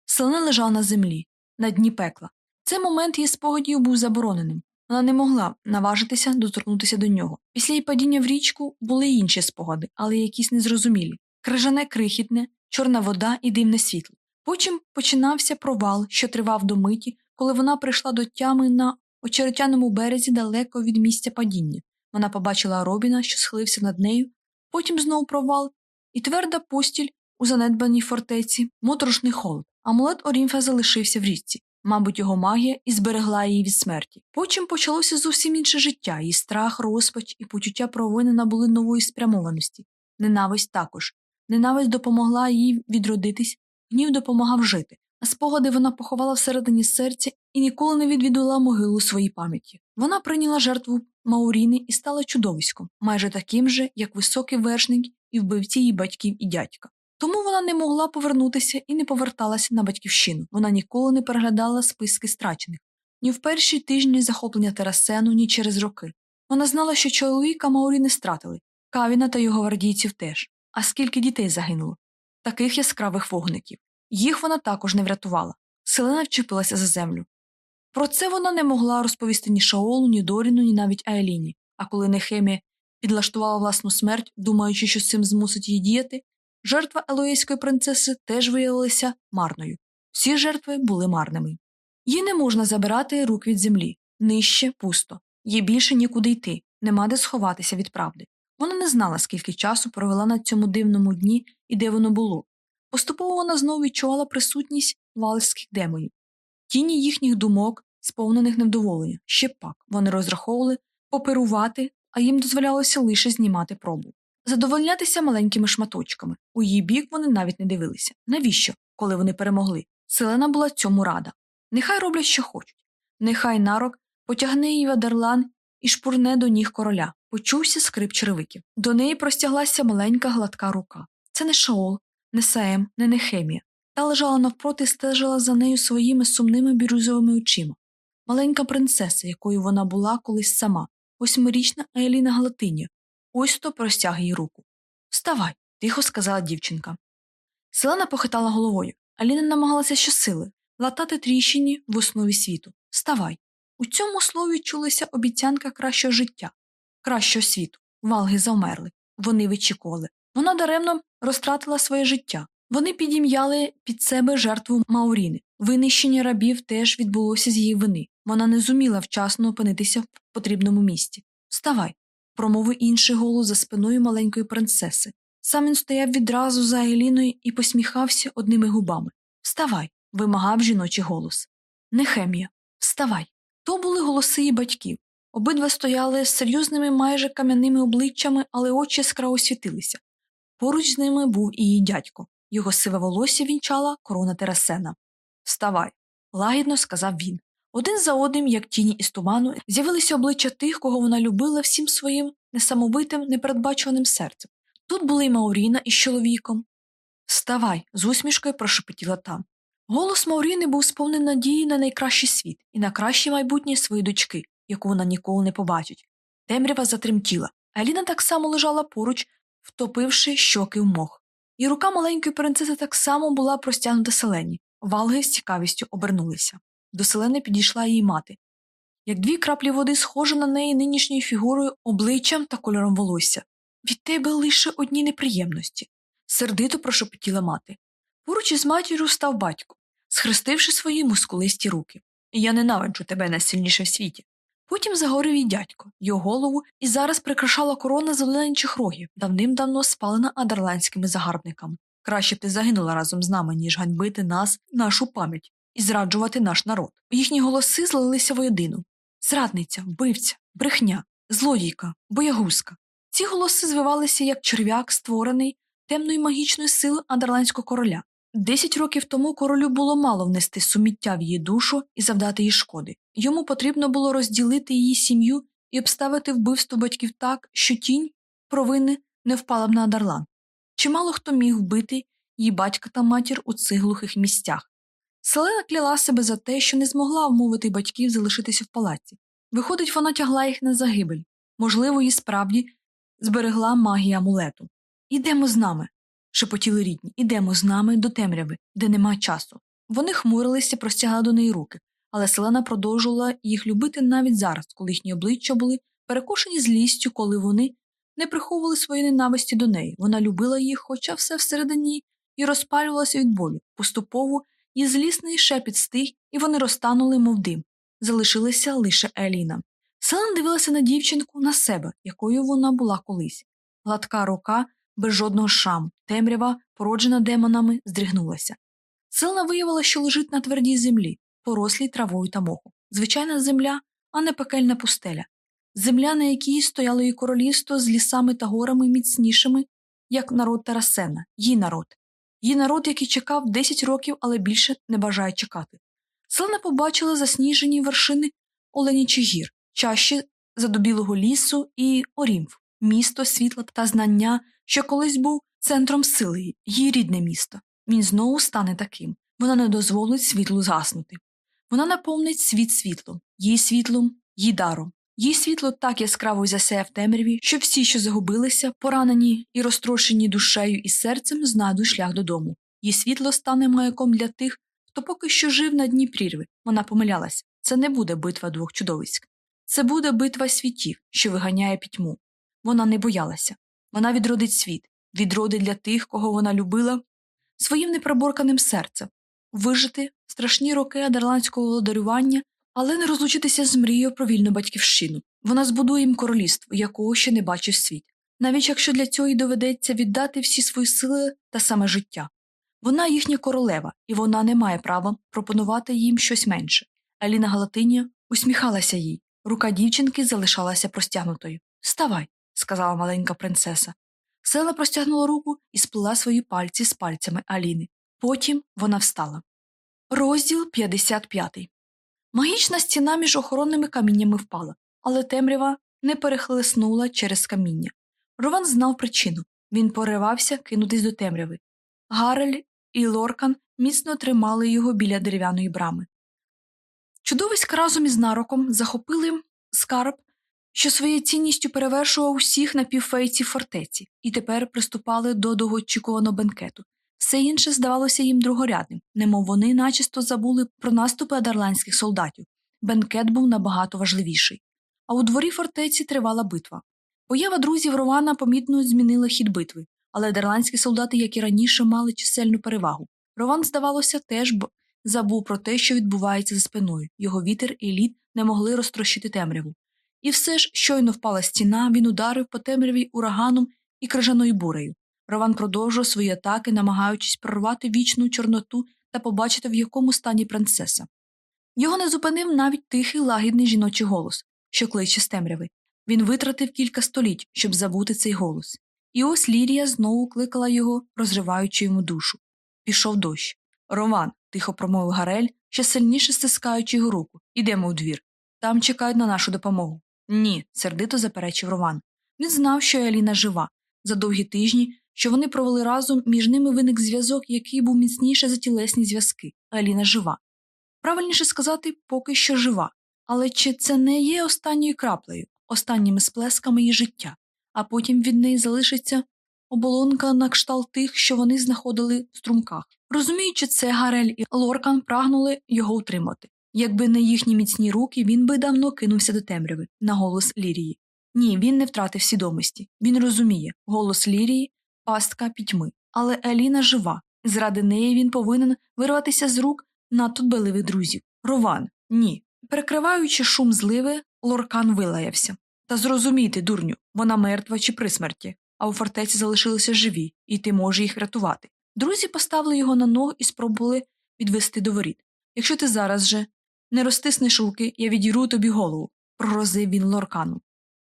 Селена лежала на землі, на дні пекла. Цей момент її спогадів був забороненим. Вона не могла наважитися доторкнутися до нього. Після її падіння в річку були й інші спогади, але якісь незрозумілі крижане крихітне, чорна вода і дивне світло. Потім починався провал, що тривав до миті, коли вона прийшла до тями на очеретяному березі далеко від місця падіння. Вона побачила Робіна, що схилився над нею, потім знову провал, і тверда постіль у занедбаній фортеці, моторошний холод. Амулет Орімфа залишився в річці. Мабуть, його магія і зберегла її від смерті. Потім почалося зовсім інше життя, її страх, розпач і почуття провини набули нової спрямованості. Ненависть також. Ненависть допомогла їй відродитись, гнів допомагав жити, а спогади вона поховала всередині серця і ніколи не відвідала могилу своїй пам'яті. Вона прийняла жертву Мауріни і стала чудовиськом, майже таким же, як високий вершник і вбивці її батьків і дядька. Тому вона не могла повернутися і не поверталася на батьківщину. Вона ніколи не переглядала списки страчених ні в перші тижні захоплення терасену, ні через роки. Вона знала, що чоловіка Мауріни стратили, Кавіна та його гвардійців теж. А скільки дітей загинуло? Таких яскравих вогників. Їх вона також не врятувала. Селена вчепилася за землю. Про це вона не могла розповісти ні Шаолу, ні Доріну, ні навіть Аеліні, а коли Нехемія підлаштувала власну смерть, думаючи, що з цим змусить її діяти, жертва Елоїської принцеси теж виявилася марною. Всі жертви були марними. Її не можна забирати рук від землі, нижче пусто, їй більше нікуди йти, нема де сховатися від правди. Вона не знала, скільки часу провела на цьому дивному дні і де воно було. Поступово вона знову відчувала присутність валських демонів, тіні їхніх думок, сповнених невдоволення. Ще пак вони розраховували оперувати, а їм дозволялося лише знімати пробу. Задовольнятися маленькими шматочками. У її бік вони навіть не дивилися. Навіщо, коли вони перемогли? Селена була цьому рада. Нехай роблять, що хочуть. Нехай нарок потягне її в Адерлан і шпурне до ніг короля. Почувся скрип черевиків. До неї простяглася маленька гладка рука. Це не Шаол, не Саем, не Нехемія. Та лежала навпроти і стежила за нею своїми сумними бірюзовими очима. Маленька принцеса, якою вона була колись сама, восьмирічна Еліна Галатиня. Ось хто простяг їй руку. Вставай, тихо сказала дівчинка. Селена похитала головою. Аліна намагалася щосили латати тріщині в основі світу. Вставай. У цьому слові чулася обіцянка кращого життя, кращого світу. Валги завмерли. Вони вичікували. Вона даремно розтратила своє життя. Вони підім'яли під себе жертву Мауріни. Винищення рабів теж відбулося з її вини. Вона не зуміла вчасно опинитися в потрібному місці. Вставай, промовив інший голос за спиною маленької принцеси. Сам він стояв відразу за Еліною і посміхався одними губами. Вставай, вимагав жіночий голос. Нехемія, вставай. То були голоси її батьків. Обидва стояли з серйозними майже кам'яними обличчями, але очі яскраво світилися. Поруч з ними був і її дядько. Його сиве волосся вінчала корона Терасена. Вставай, лагідно сказав він. Один за одним, як тіні із туману, з'явилися обличчя тих, кого вона любила всім своїм несамовитим, непередбачуваним серцем. Тут були й Мауріна із чоловіком. Вставай, з усмішкою прошепотіла там. Голос Мауріни був сповнений надії на найкращий світ і на краще майбутнє своєї дочки, яку вона ніколи не побачить. Темрява затремтіла, а Еліна так само лежала поруч, втопивши щоки в мох. І рука маленької принцеси так само була простягнута селені. Валги з цікавістю обернулися. До селени підійшла її мати. Як дві краплі води схожа на неї нинішньою фігурою, обличчям та кольором волосся. Від тебе лише одні неприємності, сердито прошепотіла мати. Поруч із матір'ю став батько, схрестивши свої мускулисті руки. Я ненавиджу тебе найсильніше в світі. Потім загорив і дядько, його голову і зараз прикрашала корона зеленчих рогів, давним-давно спалена адерландськими загарбниками. Краще б ти загинула разом з нами, ніж ганьбити нас, нашу пам'ять і зраджувати наш народ. Їхні голоси злилися воєдину зрадниця, вбивця, брехня, злодійка, боягузка. Ці голоси звивалися як черв'як, створений темною магічною сили адерландського короля. Десять років тому королю було мало внести суміття в її душу і завдати їй шкоди. Йому потрібно було розділити її сім'ю і обставити вбивство батьків так, що тінь провини не впала б на Адарлан. Чимало хто міг вбити її батька та матір у цих глухих місцях. Селена кляла себе за те, що не змогла вмовити батьків залишитися в палаці. Виходить, вона тягла їх на загибель. Можливо, їй справді зберегла магія амулету. Ідемо з нами, шепотіли рідні, ідемо з нами до темряви, де нема часу. Вони хмурилися, простягали до неї руки, але Селена продовжувала їх любити навіть зараз, коли їхні обличчя були перекошені злістю, коли вони не приховували своєї ненависті до неї. Вона любила їх, хоча все всередині і розпалювалося від болю. Поступово її злісний шепіт стих, і вони розтанули, мов дим. Залишилася лише Еліна. Селена дивилася на дівчинку на себе, якою вона була колись. Гладка рука, без жодного шраму, темрява, породжена демонами, здригнулася. Селена виявила, що лежить на твердій землі, порослій травою та мохом. Звичайна земля, а не пекельна пустеля. Земля, на якій стояло її королівство з лісами та горами міцнішими, як народ Тарасена, її народ. Її народ, який чекав 10 років, але більше не бажає чекати. Селена побачила засніжені вершини Оленічі гір, чащі задобілого лісу і Орімф, місто світла та знання, що колись був центром сили, її рідне місто. Він знову стане таким. Вона не дозволить світлу заснути. Вона наповнить світ світлом, її світлом, її даром. Її світло так яскраво засяє в темряві, що всі, що загубилися, поранені і розтрошені душею і серцем, знайдуть шлях додому. Її світло стане маяком для тих, хто поки що жив на дні прірви. Вона помилялась. Це не буде битва двох чудовиськ. Це буде битва світів, що виганяє пітьму. Вона не боялася. Вона відродить світ, відродить для тих, кого вона любила, своїм неприборканим серцем, вижити страшні роки адерландського володарювання, але не розлучитися з мрією про вільну батьківщину. Вона збудує їм королівство, якого ще не бачив світ, навіть якщо для цього й доведеться віддати всі свої сили та саме життя. Вона їхня королева, і вона не має права пропонувати їм щось менше. Аліна Галатиня усміхалася їй. Рука дівчинки залишалася простягнутою. Вставай, сказала маленька принцеса. Села простягнула руку і сплела свої пальці з пальцями Аліни. Потім вона встала. Розділ 55 Магічна стіна між охоронними каміннями впала, але темрява не перехлеснула через каміння. Рован знав причину він поривався кинутись до темряви. Гарель і Лоркан міцно тримали його біля дерев'яної брами. Чудовиська разом із нароком захопили скарб, що своєю цінністю перевершував усіх напівфейців фортеці, і тепер приступали до довгоочікуваного бенкету. Все інше здавалося їм другорядним, немов вони начисто забули про наступи адерландських солдатів. Бенкет був набагато важливіший. А у дворі фортеці тривала битва. Поява друзів Рована помітно змінила хід битви, але адерландські солдати, як і раніше, мали чисельну перевагу. Рован, здавалося, теж б забув про те, що відбувається за спиною. Його вітер і лід не могли розтрощити темряву. І все ж, щойно впала стіна, він ударив по темряві ураганом і крижаною бурею. Рован продовжував свої атаки, намагаючись прорвати вічну чорноту та побачити, в якому стані принцеса. Його не зупинив навіть тихий лагідний жіночий голос, що кличе з темряви. Він витратив кілька століть, щоб забути цей голос. І ось Лірія знову кликала його, розриваючи йому душу. Пішов дощ. Роман, тихо промовив Гарель, ще сильніше стискаючи його руку. Ідемо у двір. Там чекають на нашу допомогу. Ні, сердито заперечив Роман. Він знав, що Еліна жива. За довгі тижні, що вони провели разом, між ними виник зв'язок, який був міцніше за тілесні зв'язки. Еліна жива. Правильніше сказати, поки що жива. Але чи це не є останньою краплею, останніми сплесками її життя, а потім від неї залишиться оболонка на кшталт тих, що вони знаходили в струмках. Розуміючи це, Гарель і Лоркан прагнули його утримати. Якби не їхні міцні руки, він би давно кинувся до темряви на голос Лірії. Ні, він не втратив свідомості. Він розуміє голос Лірії пастка пітьми. Але Еліна жива. Зради неї він повинен вирватися з рук надто дбеливих друзів. Рован, ні. Перекриваючи шум зливи, Лоркан вилаявся. Та зрозумійте, дурню, вона мертва чи при смерті, а у фортеці залишилися живі, і ти можеш їх рятувати. Друзі поставили його на ногу і спробували відвести до воріт. Якщо ти зараз же не розтиснеш руки, я відіру тобі голову, прогрозив він Лоркану.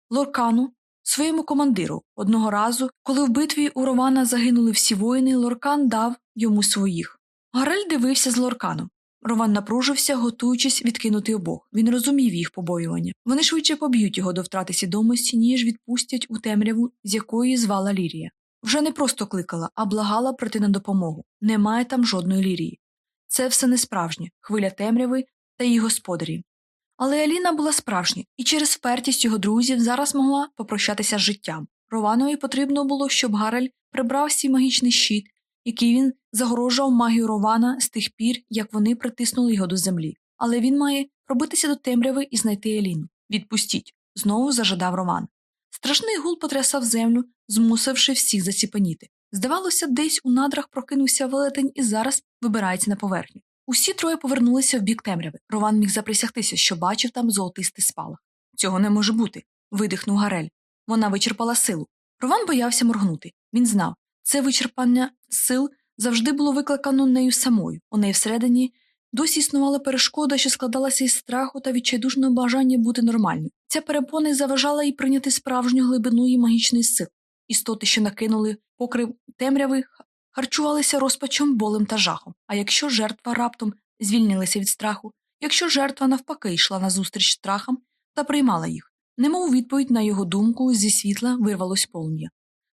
Лоркану, своєму командиру, одного разу, коли в битві у Романа загинули всі воїни, Лоркан дав йому своїх. Гарель дивився з Лорканом. Роман напружився, готуючись відкинути обох. Він розумів їх побоювання. Вони швидше поб'ють його до втрати свідомості, ніж відпустять у темряву, з якої звала Лірія. Вже не просто кликала, а благала прийти на допомогу. Немає там жодної лірії. Це все не справжнє, хвиля темряви та її господарі. Але Аліна була справжня, і через впертість його друзів зараз могла попрощатися з життям. Рованові потрібно було, щоб Гарель прибрав свій магічний щит, який він загорожував магію Рована з тих пір, як вони притиснули його до землі. Але він має пробитися до темряви і знайти Еліну. Відпустіть, знову зажадав Роман. Страшний гул потрясав землю, змусивши всіх заціпаніти. Здавалося, десь у надрах прокинувся велетень і зараз вибирається на поверхню. Усі троє повернулися в бік темряви. Рован міг заприсягтися, що бачив там золотистий спалах. Цього не може бути. видихнув Гарель. Вона вичерпала силу. Рован боявся моргнути. Він знав, це вичерпання сил завжди було викликано нею самою. У неї всередині досі існувала перешкода, що складалася із страху та відчайдушного бажання бути нормальною. Ця перепона заважала їй прийняти справжню глибину її магічної сил. Істоти, що накинули покрив темряви, харчувалися розпачом, болем та жахом. А якщо жертва раптом звільнилася від страху, якщо жертва навпаки йшла назустріч страхам та приймала їх, немов відповідь на його думку зі світла вирвалось полум'я.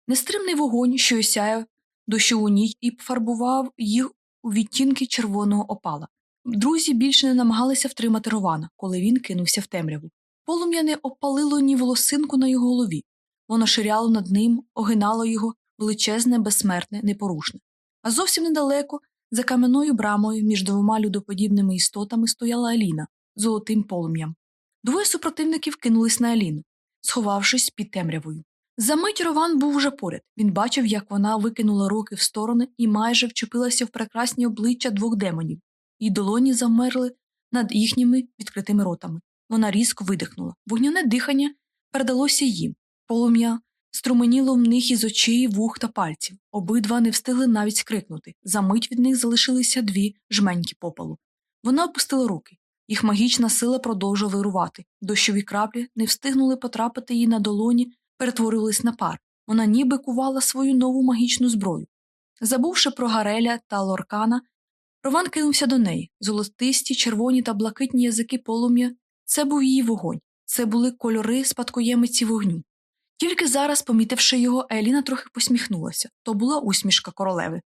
Нестримний вогонь, що осяяв дощову ніч і фарбував їх у відтінки червоного опала. Друзі більше не намагалися втримати Рована, коли він кинувся в темряву. Полум'я не опалило ні волосинку на його голові. Воно ширяло над ним, огинало його величезне, безсмертне, непорушне. А зовсім недалеко, за кам'яною брамою між двома людоподібними істотами стояла Аліна золотим полум'ям. Двоє супротивників кинулись на Аліну, сховавшись під темрявою. Замить Рован був уже поряд. Він бачив, як вона викинула руки в сторони і майже вчепилася в прекрасні обличчя двох демонів, її долоні замерли над їхніми відкритими ротами. Вона різко видихнула. Вогняне дихання передалося їм. Полум'я струменіло в них із очей, вух та пальців. Обидва не встигли навіть скрикнути. Замить від них залишилися дві жменьки попелу. Вона опустила руки. Їх магічна сила продовжувала вирувати. Дощові краплі не встигнули потрапити їй на долоні, перетворились на пар. Вона ніби кувала свою нову магічну зброю. Забувши про Гареля та Лоркана, Рован кинувся до неї. Золотисті, червоні та блакитні язики полум'я це був її вогонь, це були кольори спадкоємиці вогню. Тільки зараз, помітивши його, Еліна трохи посміхнулася то була усмішка королеви.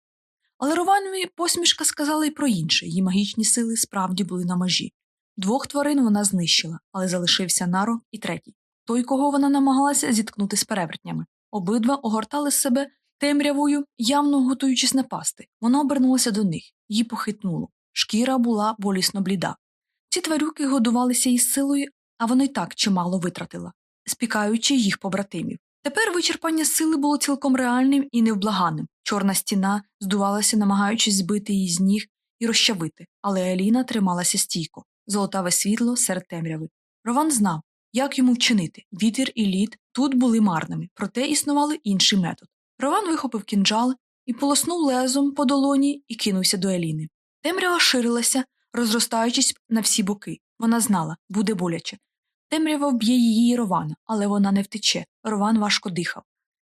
Але Рованові посмішка сказала й про інше її магічні сили справді були на межі. Двох тварин вона знищила, але залишився наро і третій той, кого вона намагалася зіткнути з перевертнями. Обидва огортали себе темрявою, явно готуючись напасти. Вона обернулася до них, її похитнуло. Шкіра була болісно бліда. Ці тварюки годувалися із силою, а вона й так чимало витратила, спікаючи їх побратимів. Тепер вичерпання сили було цілком реальним і невблаганим. Чорна стіна здувалася, намагаючись збити її з ніг і розчавити, але Еліна трималася стійко, золотаве світло серед темряви. Рован знав, як йому вчинити. Вітер і лід тут були марними, проте існували інший метод. Рован вихопив кінджал і полоснув лезом по долоні і кинувся до Еліни. Темрява ширилася, розростаючись на всі боки. Вона знала, буде боляче. Темрява вб'є її Рована, але вона не втече. Рован важко дихав.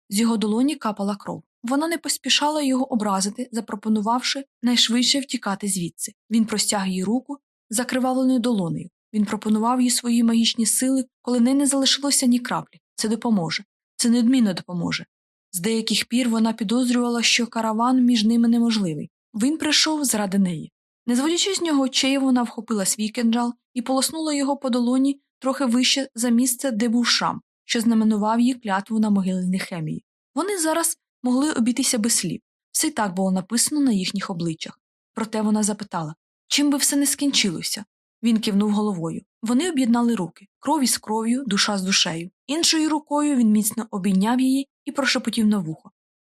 З його долоні капала кров. Вона не поспішала його образити, запропонувавши найшвидше втікати звідси. Він простяг їй руку закривавленою долонею. Він пропонував їй свої магічні сили, коли неї не залишилося ні краплі. Це допоможе. Це неодмінно допоможе. З деяких пір вона підозрювала, що караван між ними неможливий. Він прийшов заради неї. Не зводячи з нього очей, вона вхопила свій кинджал і полоснула його по долоні трохи вище за місце, де був шрам, що знаменував її клятву на могильній хемії. Вони зараз могли обійтися без слів. Все й так було написано на їхніх обличчях. Проте вона запитала чим би все не скінчилося. Він кивнув головою. Вони об'єднали руки кров із кров'ю, душа з душею. Іншою рукою він міцно обійняв її і прошепотів на вухо.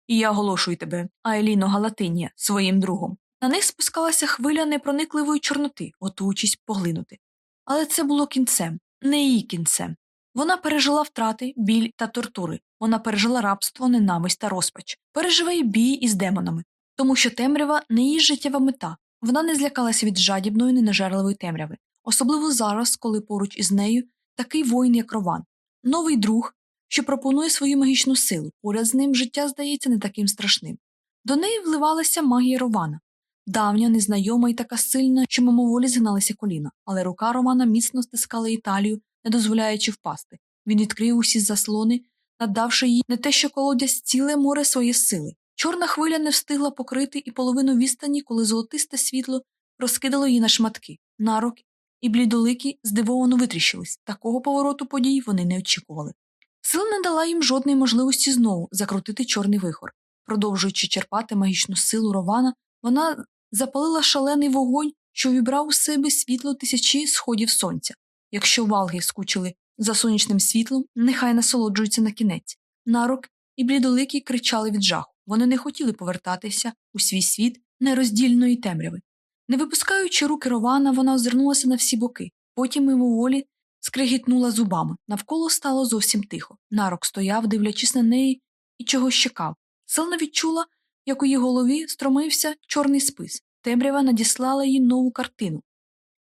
І я оголошую тебе, Айліно Галатинія, своїм другом. На них спускалася хвиля непроникливої чорноти, готуючись поглинути. Але це було кінцем, не її кінцем. Вона пережила втрати, біль та тортури, вона пережила рабство, ненависть та розпач, переживе й бій із демонами, тому що темрява не її життєва мета, вона не злякалася від жадібної, ненажерливої темряви, особливо зараз, коли поруч із нею такий воїн, як Рован, новий друг, що пропонує свою магічну силу, поряд з ним життя здається не таким страшним. До неї вливалася магія Рована, давня, незнайома і така сильна, що мимоволі згналися коліна, але рука Романа міцно стискала Італію, не дозволяючи впасти. Він відкрив усі заслони, надавши їй не те, що колодязь ціле море своєї сили. Чорна хвиля не встигла покрити і половину відстані, коли золотисте світло розкидало її на шматки. Нарок і блідоликі здивовано витріщились. Такого повороту подій вони не очікували. Сила не дала їм жодної можливості знову закрутити чорний вихор. Продовжуючи черпати магічну силу Рована, вона запалила шалений вогонь, що вібрав у себе світло тисячі сходів сонця. Якщо валги скучили за сонячним світлом, нехай насолоджуються на кінець. Нарок і блідоликі кричали від жаху. Вони не хотіли повертатися у свій світ нероздільної темряви. Не випускаючи руки Рована, вона озирнулася на всі боки, потім мимоволі скригітнула зубами. Навколо стало зовсім тихо. Нарок стояв, дивлячись на неї, і чогось чекав. Селна відчула, як у її голові стромився чорний спис. Темрява надіслала їй нову картину.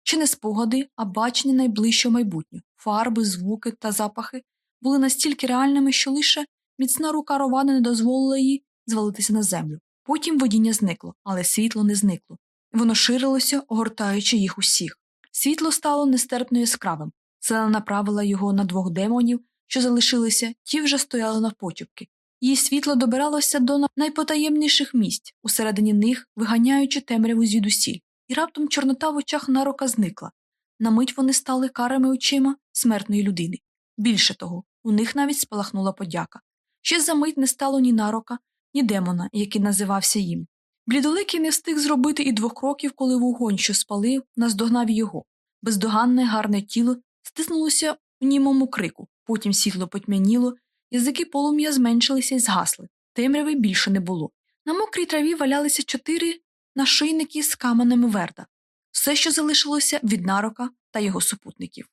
Чи не спогади, а бачення найближчого майбутнього. Фарби, звуки та запахи були настільки реальними, що лише міцна рука Рована не дозволила їй звалитися на землю. Потім водіння зникло, але світло не зникло. Воно ширилося, огортаючи їх усіх. Світло стало нестерпно яскравим. Селена направила його на двох демонів, що залишилися, ті вже стояли навпочепки. Її світло добиралося до найпотаємніших місць, усередині них виганяючи темряву звідусіль, і раптом чорнота в очах нарока зникла. На мить вони стали карими очима смертної людини. Більше того, у них навіть спалахнула подяка. Ще за мить не стало ні нарока, ні демона, який називався їм. Блідоликий не встиг зробити і двох кроків, коли вогонь, що спалив, наздогнав його. Бездоганне, гарне тіло стиснулося в німому крику, потім світло потьмяніло, язики полум'я зменшилися і згасли. Темряви більше не було. На мокрій траві валялися чотири нашийники з каменем верда, все, що залишилося від нарока та його супутників.